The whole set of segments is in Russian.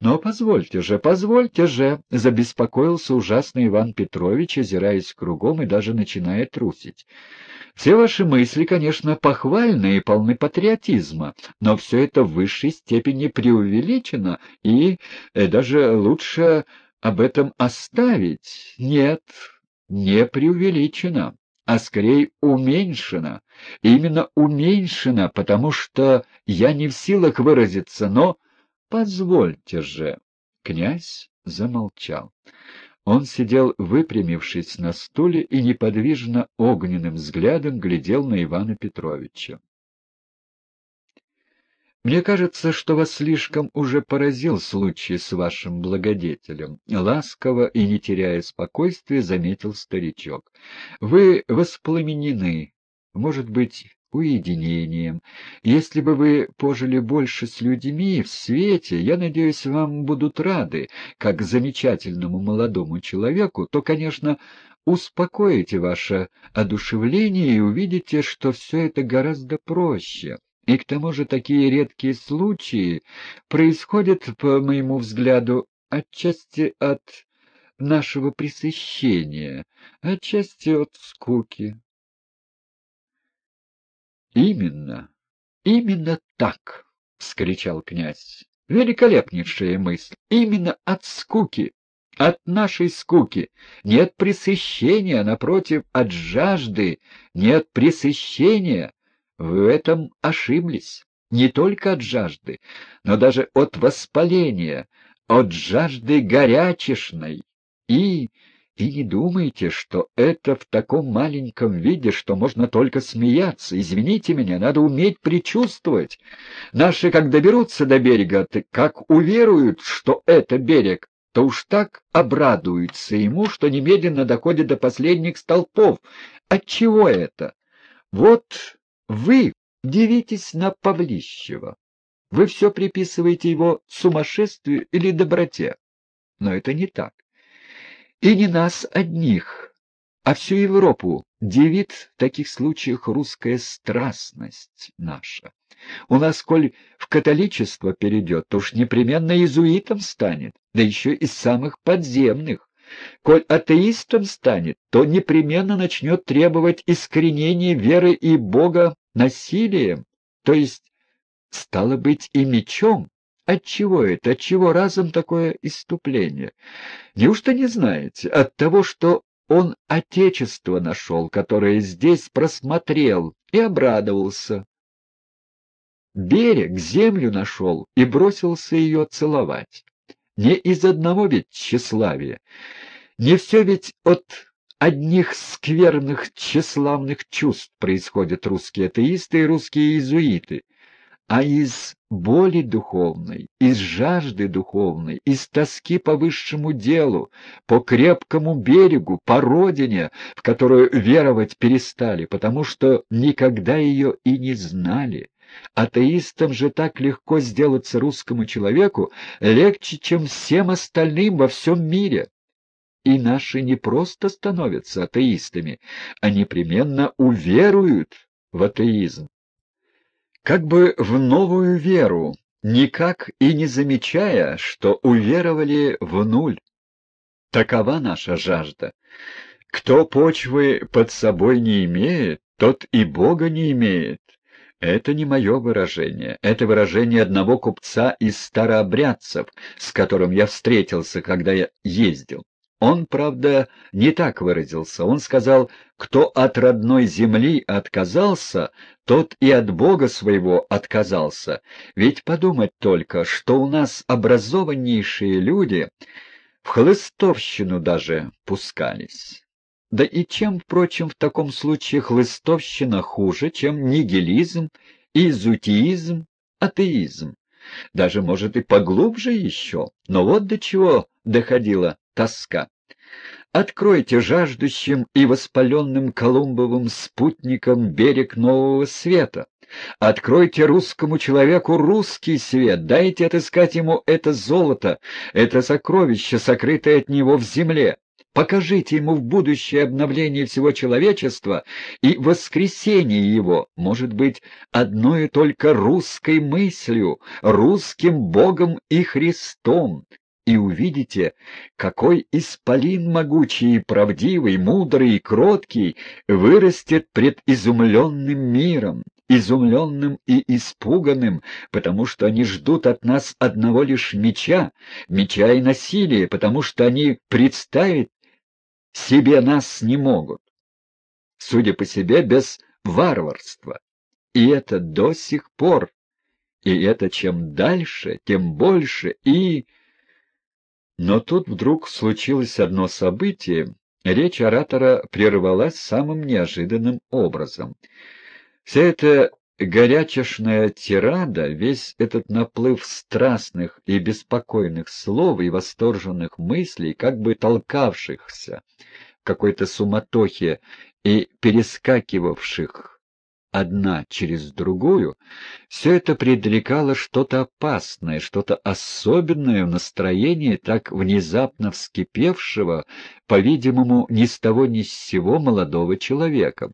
«Но позвольте же, позвольте же!» — забеспокоился ужасный Иван Петрович, озираясь кругом и даже начиная трусить. «Все ваши мысли, конечно, похвальны и полны патриотизма, но все это в высшей степени преувеличено, и э, даже лучше об этом оставить. Нет, не преувеличено, а скорее уменьшено. Именно уменьшено, потому что я не в силах выразиться, но Позвольте же. Князь замолчал. Он сидел, выпрямившись на стуле, и неподвижно огненным взглядом глядел на Ивана Петровича. «Мне кажется, что вас слишком уже поразил случай с вашим благодетелем», — ласково и не теряя спокойствия заметил старичок. «Вы воспламенены, может быть, уединением. Если бы вы пожили больше с людьми в свете, я надеюсь, вам будут рады, как замечательному молодому человеку, то, конечно, успокоите ваше одушевление и увидите, что все это гораздо проще. И к тому же такие редкие случаи происходят, по моему взгляду, отчасти от нашего пресыщения, отчасти от скуки, Именно, именно так, — вскричал князь. Великолепнейшая мысль. Именно от скуки, от нашей скуки. Нет пресыщения, напротив, от жажды. Нет пресыщения. Вы в этом ошиблись. Не только от жажды, но даже от воспаления, от жажды горячешной. И и не думайте, что это в таком маленьком виде, что можно только смеяться. Извините меня, надо уметь предчувствовать. Наши, как доберутся до берега, как уверуют, что это берег, то уж так обрадуются ему, что немедленно доходят до последних столпов. Отчего это? Вот вы дивитесь на Павлищева. Вы все приписываете его сумасшествию или доброте. Но это не так. И не нас одних, а всю Европу девит в таких случаях русская страстность наша. У нас, коль в католичество перейдет, то уж непременно иезуитом станет, да еще из самых подземных. Коль атеистом станет, то непременно начнет требовать искоренения веры и Бога насилием, то есть, стало быть, и мечом. Отчего это? Отчего разом такое иступление? Неужто не знаете? От того, что он отечество нашел, которое здесь просмотрел и обрадовался. Берег, землю нашел и бросился ее целовать. Не из одного ведь тщеславия. Не все ведь от одних скверных тщеславных чувств происходят русские атеисты и русские иезуиты а из боли духовной, из жажды духовной, из тоски по высшему делу, по крепкому берегу, по родине, в которую веровать перестали, потому что никогда ее и не знали. Атеистам же так легко сделаться русскому человеку, легче, чем всем остальным во всем мире. И наши не просто становятся атеистами, а непременно уверуют в атеизм как бы в новую веру, никак и не замечая, что уверовали в нуль. Такова наша жажда. Кто почвы под собой не имеет, тот и Бога не имеет. Это не мое выражение, это выражение одного купца из старообрядцев, с которым я встретился, когда я ездил. Он, правда, не так выразился. Он сказал, кто от родной земли отказался, тот и от Бога своего отказался. Ведь подумать только, что у нас образованнейшие люди в хлыстовщину даже пускались. Да и чем, впрочем, в таком случае хлыстовщина хуже, чем нигилизм, изутиизм, атеизм? Даже, может, и поглубже еще. Но вот до чего доходила тоска. Откройте жаждущим и воспаленным Колумбовым спутникам берег нового света. Откройте русскому человеку русский свет, дайте отыскать ему это золото, это сокровище, сокрытое от него в земле. Покажите ему в будущее обновление всего человечества и воскресение его, может быть, одной только русской мыслью, русским Богом и Христом, и увидите, какой исполин могучий и правдивый, мудрый и кроткий вырастет пред изумленным миром, изумленным и испуганным, потому что они ждут от нас одного лишь меча, меча и насилия, потому что они представить себе нас не могут. Судя по себе, без варварства. И это до сих пор. И это чем дальше, тем больше. И... Но тут вдруг случилось одно событие, речь оратора прервалась самым неожиданным образом. Вся эта горячешная тирада, весь этот наплыв страстных и беспокойных слов и восторженных мыслей, как бы толкавшихся в какой-то суматохе и перескакивавших одна через другую, все это предрекало что-то опасное, что-то особенное в настроении так внезапно вскипевшего, по-видимому, ни с того ни с сего молодого человека.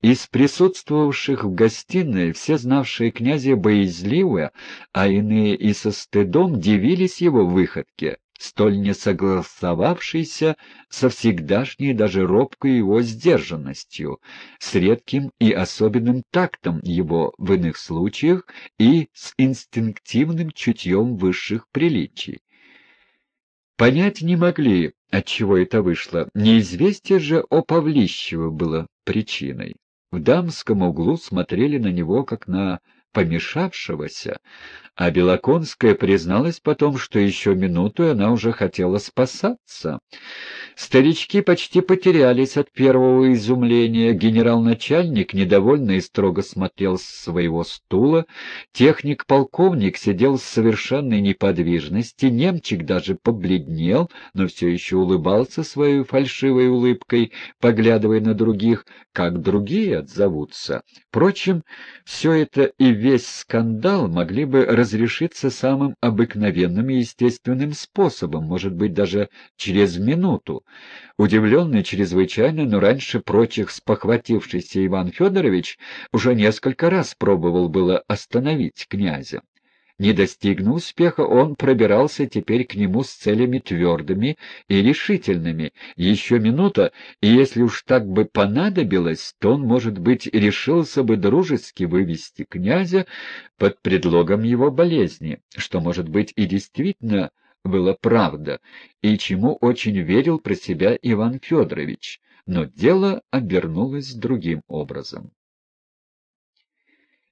Из присутствовавших в гостиной все знавшие князя боязливо, а иные и со стыдом дивились его выходке, столь не согласовавшийся со всегдашней даже робкой его сдержанностью, с редким и особенным тактом его в иных случаях и с инстинктивным чутьем высших приличий. Понять не могли, от чего это вышло. Неизвестие же о Павлищево было причиной. В дамском углу смотрели на него, как на помешавшегося, а Белоконская призналась потом, что еще минуту она уже хотела спасаться. Старички почти потерялись от первого изумления. Генерал-начальник, недовольный и строго смотрел с своего стула. Техник-полковник сидел с совершенной неподвижности. Немчик даже побледнел, но все еще улыбался своей фальшивой улыбкой, поглядывая на других, как другие отзовутся. Впрочем, все это и весь скандал могли бы разрешиться самым обыкновенным и естественным способом, может быть, даже через минуту. Удивленный чрезвычайно, но раньше прочих спохватившийся Иван Федорович уже несколько раз пробовал было остановить князя. Не достигнув успеха, он пробирался теперь к нему с целями твердыми и решительными. Еще минута, и если уж так бы понадобилось, то он, может быть, решился бы дружески вывести князя под предлогом его болезни, что, может быть, и действительно было правда, и чему очень верил про себя Иван Федорович. Но дело обернулось другим образом.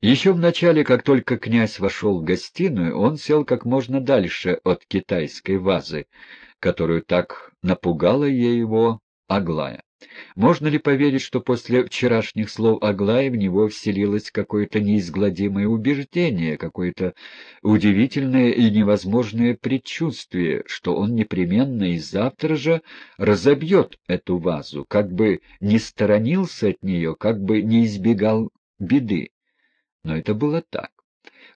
Еще в начале, как только князь вошел в гостиную, он сел как можно дальше от китайской вазы, которую так напугала ей его Аглая. Можно ли поверить, что после вчерашних слов Аглаи в него вселилось какое-то неизгладимое убеждение, какое-то удивительное и невозможное предчувствие, что он непременно и завтра же разобьет эту вазу, как бы не сторонился от нее, как бы не избегал беды? Но это было так.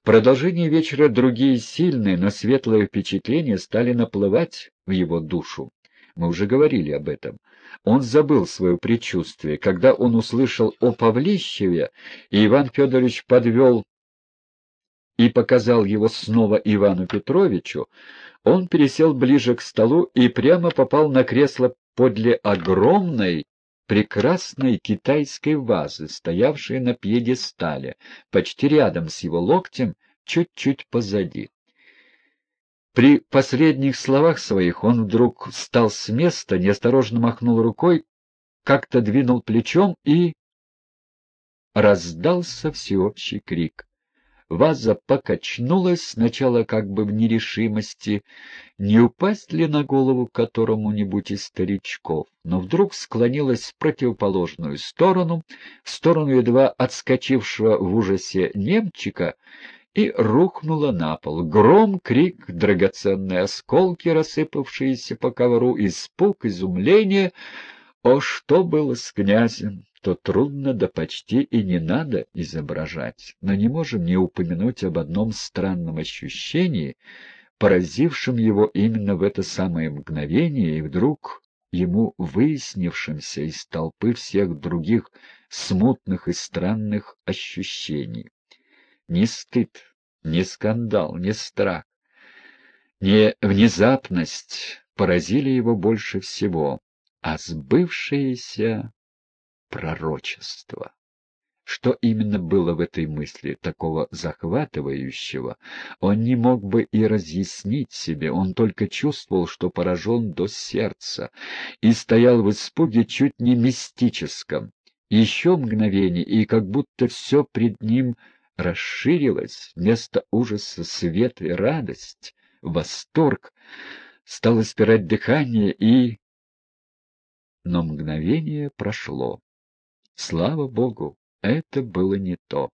В продолжении вечера другие сильные, но светлые впечатления стали наплывать в его душу. Мы уже говорили об этом. Он забыл свое предчувствие. Когда он услышал о Павлищеве, и Иван Федорович подвел и показал его снова Ивану Петровичу, он пересел ближе к столу и прямо попал на кресло подле огромной прекрасной китайской вазы, стоявшей на пьедестале, почти рядом с его локтем, чуть-чуть позади. При последних словах своих он вдруг встал с места, неосторожно махнул рукой, как-то двинул плечом и... Раздался всеобщий крик. Ваза покачнулась сначала как бы в нерешимости, не упасть ли на голову которому-нибудь из старичков, но вдруг склонилась в противоположную сторону, в сторону едва отскочившего в ужасе немчика, и рухнула на пол. Гром, крик, драгоценные осколки, рассыпавшиеся по ковру, испуг, изумление. О, что было с князем! То трудно да почти и не надо изображать, но не можем не упомянуть об одном странном ощущении, поразившем его именно в это самое мгновение и вдруг ему выяснившимся из толпы всех других смутных и странных ощущений. Ни стыд, ни скандал, ни страх, ни внезапность поразили его больше всего, а сбывшееся пророчество. Что именно было в этой мысли, такого захватывающего, он не мог бы и разъяснить себе, он только чувствовал, что поражен до сердца, и стоял в испуге чуть не мистическом. Еще мгновение, и как будто все пред ним расширилось, вместо ужаса свет и радость, восторг, стало спирать дыхание и... Но мгновение прошло. Слава Богу, это было не то.